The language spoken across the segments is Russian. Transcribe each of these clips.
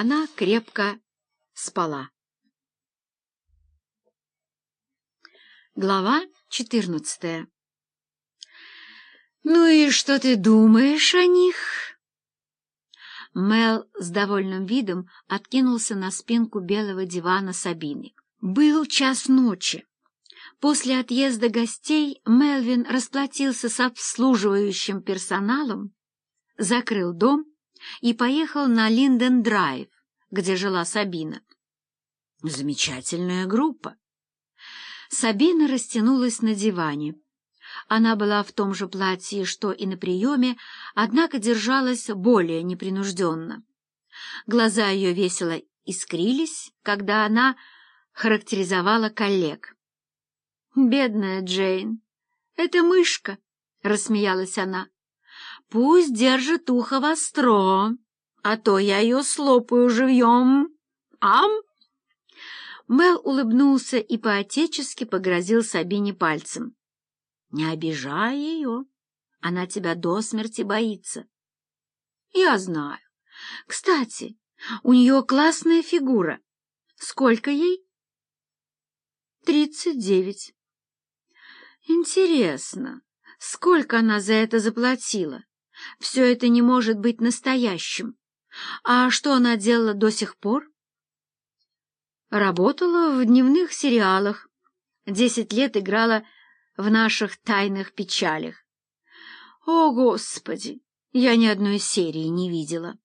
она крепко спала. Глава четырнадцатая «Ну и что ты думаешь о них?» Мел с довольным видом откинулся на спинку белого дивана Сабины. Был час ночи. После отъезда гостей Мелвин расплатился с обслуживающим персоналом, закрыл дом и поехал на Линден-драйв, где жила Сабина. Замечательная группа. Сабина растянулась на диване. Она была в том же платье, что и на приеме, однако держалась более непринужденно. Глаза ее весело искрились, когда она характеризовала коллег. «Бедная Джейн! Это мышка!» — рассмеялась она. «Пусть держит ухо востро, а то я ее слопаю живьем. Ам!» Мел улыбнулся и поотечески погрозил Сабине пальцем. Не обижай ее. Она тебя до смерти боится. Я знаю. Кстати, у нее классная фигура. Сколько ей? Тридцать девять. Интересно, сколько она за это заплатила? Все это не может быть настоящим. А что она делала до сих пор? Работала в дневных сериалах. Десять лет играла в наших тайных печалях. О, Господи! Я ни одной серии не видела.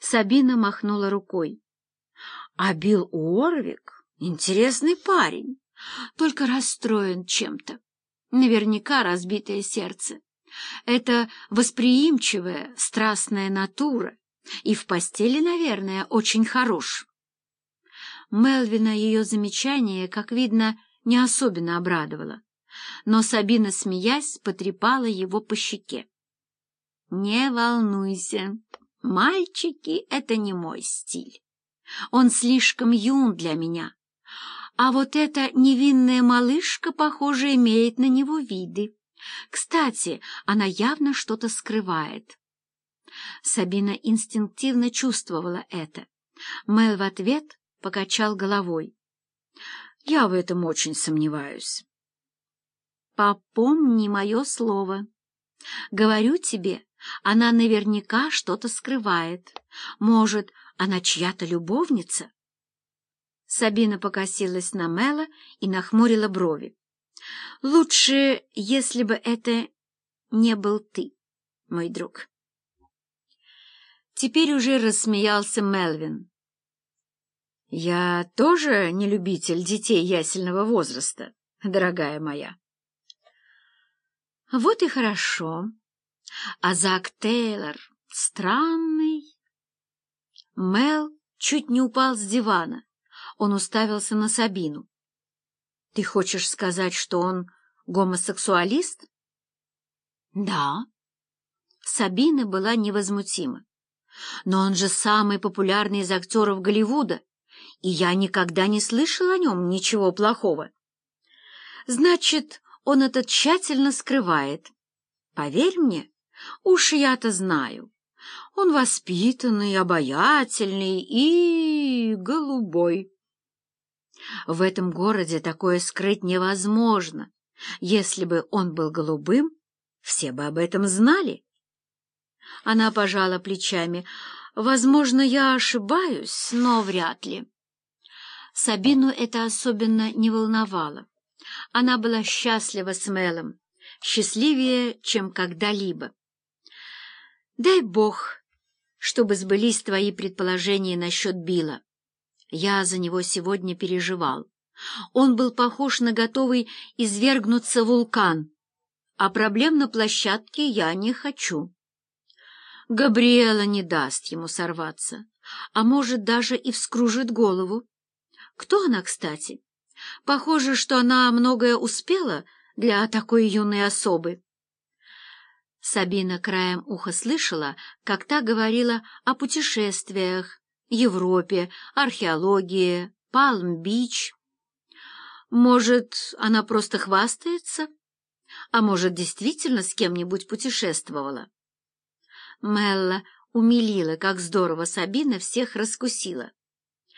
Сабина махнула рукой. А Билл Уорвик — интересный парень, только расстроен чем-то. Наверняка разбитое сердце. Это восприимчивая, страстная натура, и в постели, наверное, очень хорош. Мелвина ее замечание, как видно, не особенно обрадовало но Сабина, смеясь, потрепала его по щеке. «Не волнуйся, мальчики — это не мой стиль. Он слишком юн для меня, а вот эта невинная малышка, похоже, имеет на него виды. Кстати, она явно что-то скрывает». Сабина инстинктивно чувствовала это. Мэл в ответ покачал головой. «Я в этом очень сомневаюсь». Попомни мое слово. Говорю тебе, она наверняка что-то скрывает. Может, она чья-то любовница? Сабина покосилась на Мэла и нахмурила брови. Лучше, если бы это не был ты, мой друг. Теперь уже рассмеялся Мелвин. Я тоже не любитель детей ясельного возраста, дорогая моя. Вот и хорошо. А Зак Тейлор странный. Мел чуть не упал с дивана. Он уставился на Сабину. Ты хочешь сказать, что он гомосексуалист? Да. Сабина была невозмутима. Но он же самый популярный из актеров Голливуда, и я никогда не слышал о нем ничего плохого. Значит, он это тщательно скрывает. Поверь мне, уж я-то знаю. Он воспитанный, обаятельный и голубой. В этом городе такое скрыть невозможно. Если бы он был голубым, все бы об этом знали. Она пожала плечами. Возможно, я ошибаюсь, но вряд ли. Сабину это особенно не волновало. Она была счастлива с Мелом, счастливее, чем когда-либо. Дай бог, чтобы сбылись твои предположения насчет Билла. Я за него сегодня переживал. Он был похож на готовый извергнуться вулкан, а проблем на площадке я не хочу. Габриэла не даст ему сорваться, а может, даже и вскружит голову. Кто она, кстати? Похоже, что она многое успела для такой юной особы. Сабина краем уха слышала, как та говорила о путешествиях, Европе, археологии, Палм-Бич. Может, она просто хвастается? А может, действительно с кем-нибудь путешествовала? Мелла умилило, как здорово Сабина всех раскусила.